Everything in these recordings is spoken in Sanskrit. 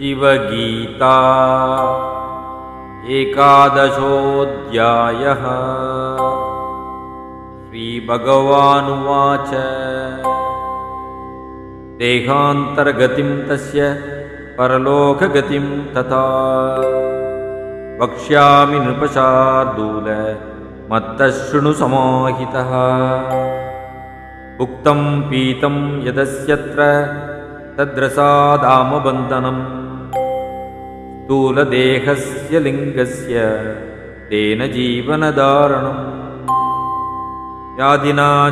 शिवगीता। एकादशोऽध्यायः। श्रीभगवानुवाच। देहान्तर्गतिं तस्य परलोकगतिं तथा। वक्ष्यामि नृपशार्दूल मत्तशृणुसमाहितः उक्तं पीतं यदस्यत्र तद्रसादामबन्धनम् स्थूलदेहस्य लिङ्गस्य तेन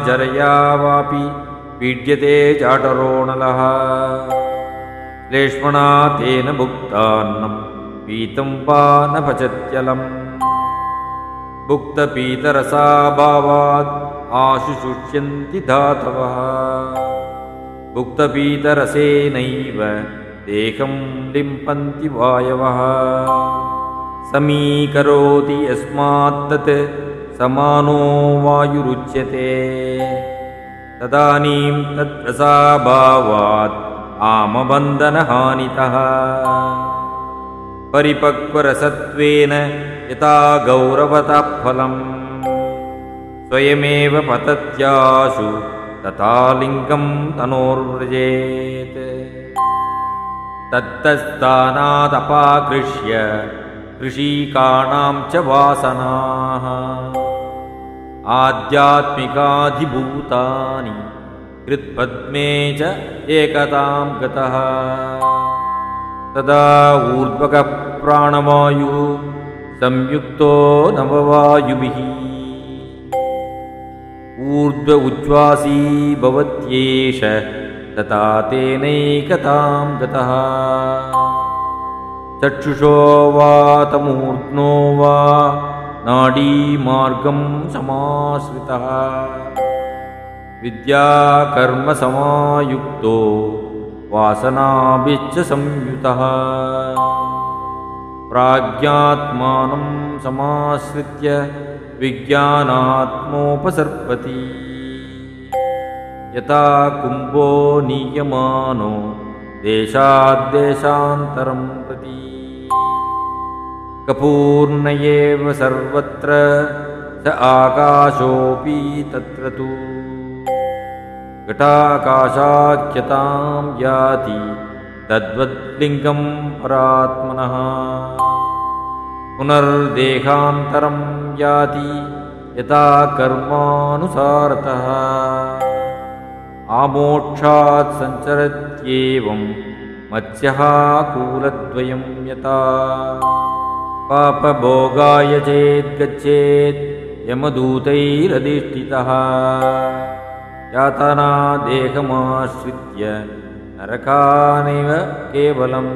जरया वापि पीड्यते चाटरोणलः। श्लेष्मणा तेन भुक्तान्नम् पीतं वा न भजत्यलम् भुक्तपीतरसाभावात् आशुशुष्यन्ति धातवः। भुक्तपीतरसेनैव देहं लिम्पन्ति वायवः। समीकरोति यस्मात्तत् समानो वायुरुच्यते। तदानीं तत्प्रसाभावात् आमबन्धनहानितः। परिपक्वरसत्वेन यथा गौरवतः फलम् स्वयमेव पतत्याशु तथा लिङ्गं तनोर्व्रजेत् तत्तस्थानादपाकृष्य कृषीकाणां च वासनाः। आध्यात्मिकाधिभूतानि कृत्पद्मे च एकतां गतः। तदा ऊर्ध्वकः प्राणवायुः संयुक्तो नववायुभिः। ऊर्ध्व उच्छ्वासी भवत्येष तथा तेनैकतां गतः। चक्षुषो वा तमूर्ध्नो वा नाडीमार्गं समाश्रितः। विद्याकर्मसमायुक्तो वासनाभिश्च संयुतः। प्राज्ञात्मानं समाश्रित्य विज्ञानात्मोपसर्पति यथा कुम्भो नीयमानो देशाद्देशान्तरं प्रति। कपूर्ण एव सर्वत्र स आकाशोऽपि तत्र तु। घटाकाशाख्यतां याति तद्वद्लिङ्गं परात्मनः। पुनर्देहान्तरं याति यथा कर्मानुसारतः आमोक्षात् सञ्चरत्येवं मत्स्यः कूलद्वयं यथा। पापभोगाय चेद्गच्छेत् यमदूतैरधिष्ठितः। यातना देहमाश्रित्य नरकानेव केवलम्।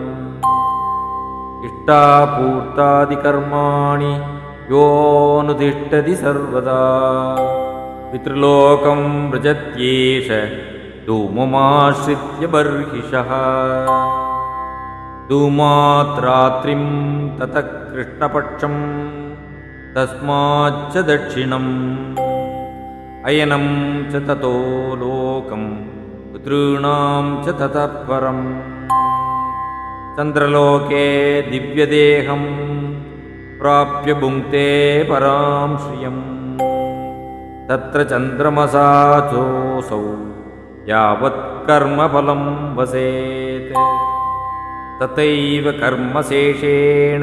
इष्टापूर्तादिकर्माणि योऽनुतिष्ठति सर्वदा पितृलोकं व्रजत्येष धूममाश्रित्य बर्हिषः। धूमात्रात्रिं ततः कृष्णपक्षं तस्माच्च दक्षिणम् अयनं च ततो लोकं पितॄणां च ततः परम् चन्द्रलोके दिव्यदेहं प्राप्य भुङ्क्ते परां श्रियम् तत्र चन्द्रमसा चोऽसौ यावत् कर्मफलं वसेत्। तथैव कर्मशेषेण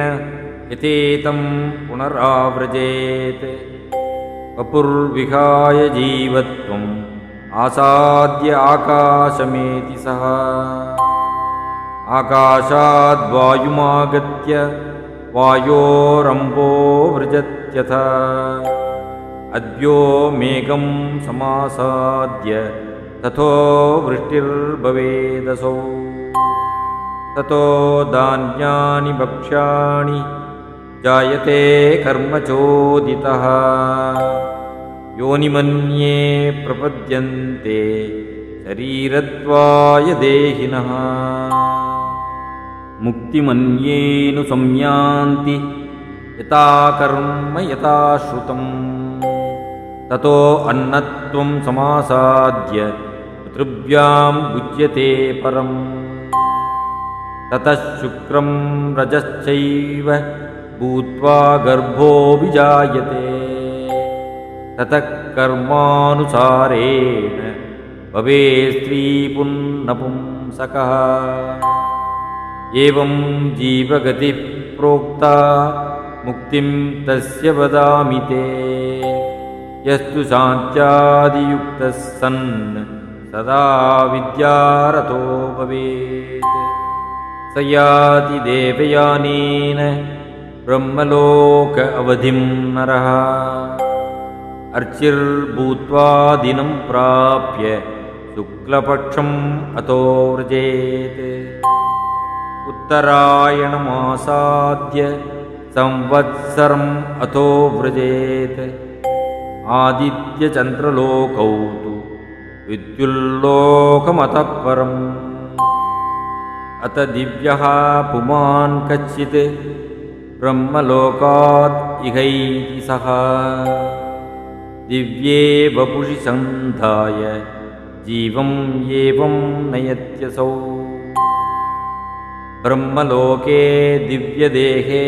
यथेतं पुनराव्रजेत् वपुर्विहाय जीवत्वम् आसाद्य आकाशमेति सः। आकाशाद्वायुमागत्य वायोरम्बो व्रजत्यथ अद्यो मेघं समासाद्य तथो वृष्टिर्भवेदसौ। ततो धान्यानि भक्ष्याणि जायते कर्मचोदितः। योनिमन्ये प्रपद्यन्ते शरीरत्वाय देहिनः। मुक्तिमन्येनु संयान्ति यथा कर्म यथा श्रुतम् ततो अन्नत्वं समासाद्य पितृभ्यां भुज्यते परम्। ततः शुक्रं रजश्चैव भूत्वा गर्भोऽभिजायते ततः कर्मानुसारेण भवे स्त्रीपुन्नपुंसकः। एवं जीवगतिः प्रोक्ता मुक्तिं तस्य वदामि ते यस्तु शान्त्यादियुक्तः सन् सदा विद्यारतो भवेत्। स याति देवयानेन ब्रह्मलोक अवधिं नरः। अर्चिर्भूत्वा दिनं प्राप्य शुक्लपक्षम् अतो व्रजेत् उत्तरायणमासाद्य संवत्सरम् अतो व्रजेत् आदित्यचन्द्रलोकौ तु विद्युल्लोकमतः परम् अत दिव्यः पुमान् कच्चित्। ब्रह्मलोकात् इहैति सः। दिव्ये वपुषि सन्धाय जीवम् एवं नयत्यसौ। ब्रह्मलोके दिव्यदेहे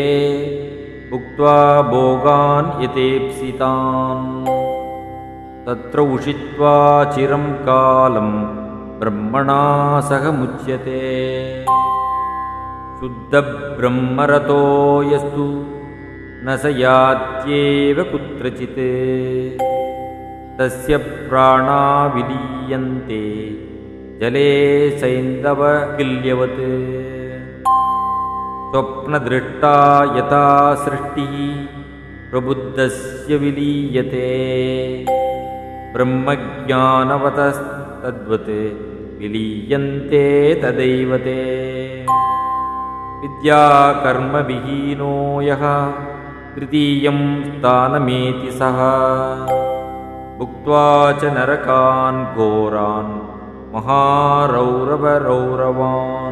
उक्त्वा भोगान् यतेप्सितान्। तत्र उषित्वा चिरं कालं ब्रह्मणा सह मुच्यते। शुद्धब्रह्मरतो यस्तु न स यात्येव कुत्रचित्। तस्य प्राणा विलीयन्ते जले सैन्दवकिल्यवत् स्वप्नदृष्टा यथा सृष्टिः प्रबुद्धस्य विलीयते। ब्रह्मज्ञानवतस्तद्वत् विलीयन्ते तदैव ते विद्याकर्मविहीनो यः तृतीयं स्थानमेति सः। भुक्त्वा च नरकान् घोरान् महारौरवरौरवान्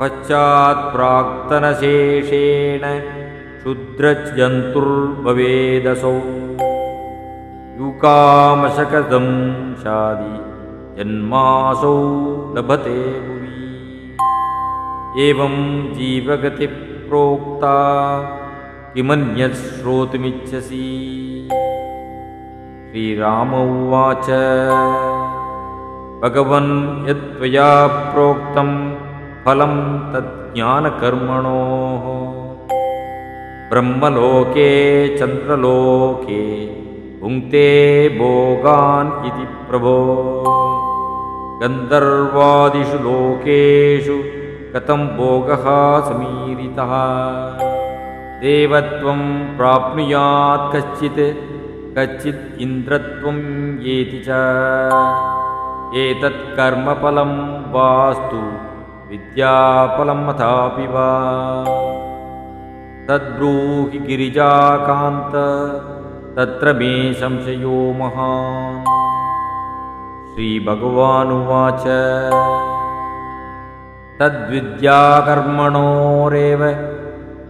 पश्चात्प्राक्तनशेषेण क्षुद्रजन्तुर्भवेदसौ युकामशकदंशादि जन्मासौ लभते भुवि एवं जीवगतिप्रोक्ता किमन्यत् श्रोतुमिच्छसि श्रीराम उवाच भगवन् यत्त्वया प्रोक्तं फलं तज्ज्ञानकर्मणोः। ब्रह्मलोके चन्द्रलोके भुङ्क्ते भोगान् इति प्रभो। गन्धर्वादिषु लोकेषु कथं भोगः समीरितः। देवत्वं प्राप्नुयात् कश्चित् कच्चित् इन्द्रत्वं येति च। एतत्कर्मफलं वास्तु विद्याफलमथापि वा। तद्ब्रूहि गिरिजाकान्त तत्र मे संशयो महान्। श्रीभगवानुवाच। तद्विद्याकर्मणोरेव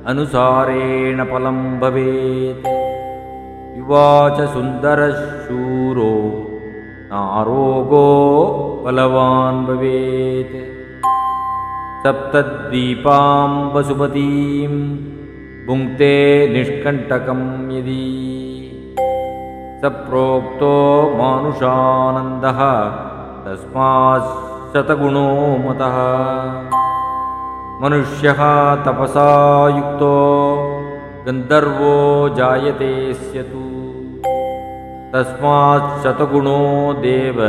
अनुसारेण फलं भवेत्। युवाच सुन्दरशूरो नारोगो बलवान् भवेत् सप्तद्वीपां वसुमतीं भुङ्क्ते निष्कण्टकं यदि। स प्रोक्तो मानुषानन्दः तस्माच्छतगुणो मतः। मनुष्यः तपसा युक्तो गन्धर्वो जायते स्यतु। तस्माच्छतगुणो देव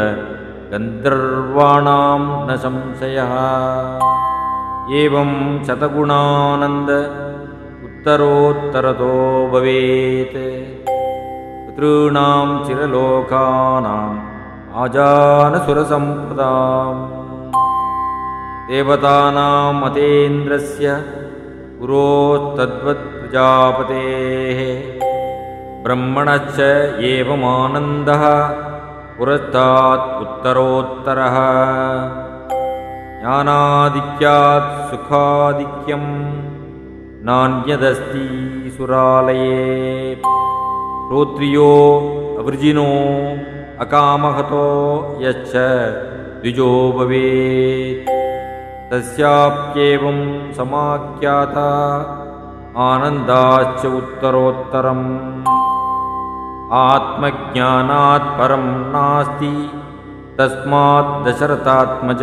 गन्धर्वाणां न संशयः एवं शतगुणानन्द उत्तरोत्तरतो भवेत्। पितॄणां चिरलोकानाम् आजानसुरसम्पदाम् देवतानाम् अतेन्द्रस्य पुरोस्तद्वत्प्रजापतेः ब्रह्मणश्च एवमानन्दः पुरस्तात् उत्तरोत्तरः ज्ञानाधिक्यात् सुखाधिक्यं नान्यदस्ति सुरालये। श्रोत्रियो अवृजिनो अकामहतो यच्च द्विजो भवेत्। तस्याप्येवं समाख्याता आनन्दाश्च उत्तरोत्तरम्। आत्मज्ञानात् परं नास्ति तस्मात् दशरथात्मज।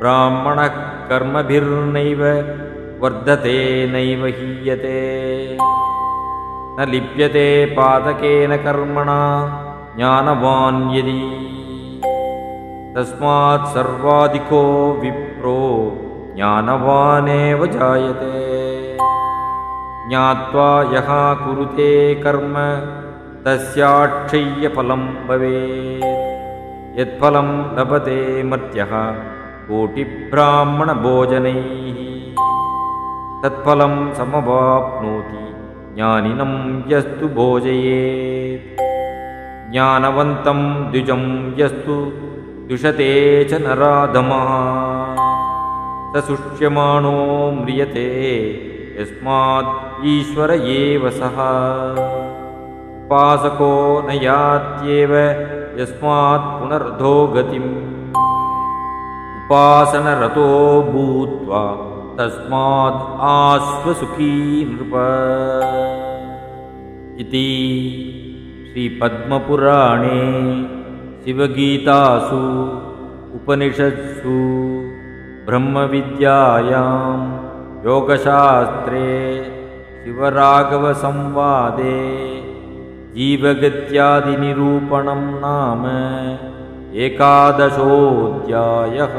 ब्राह्मणः कर्मभिर्नैव वर्धते नैव हीयते। न लिप्यते पादकेन कर्मणा ज्ञानवान् यदि। तस्मात् सर्वाधिको विप्रो ज्ञानवानेव जायते। ज्ञात्वा यः कुरुते कर्म तस्याक्षय्यफलं भवेत्। यत्फलं लभते मर्त्यः कोटिब्राह्मणभोजनैः। तत्फलं समवाप्नोति ज्ञानिनं यस्तु भोजयेत्। ज्ञानवन्तं द्विजं यस्तु दुषते च नराधमः। स शुष्यमाणो म्रियते यस्मात् ईश्वर एव सः उपासको न यात्येव यस्मात् पुनर्धो गतिम्। उपासनरतो भूत्वा तस्मात् आश्वसुखी नृप। इति श्रीपद्मपुराणे शिवगीतासु उपनिषत्सु ब्रह्मविद्यायां योगशास्त्रे शिवराघवसंवादे जीवगत्यादिनिरूपणं नाम एकादशोऽध्यायः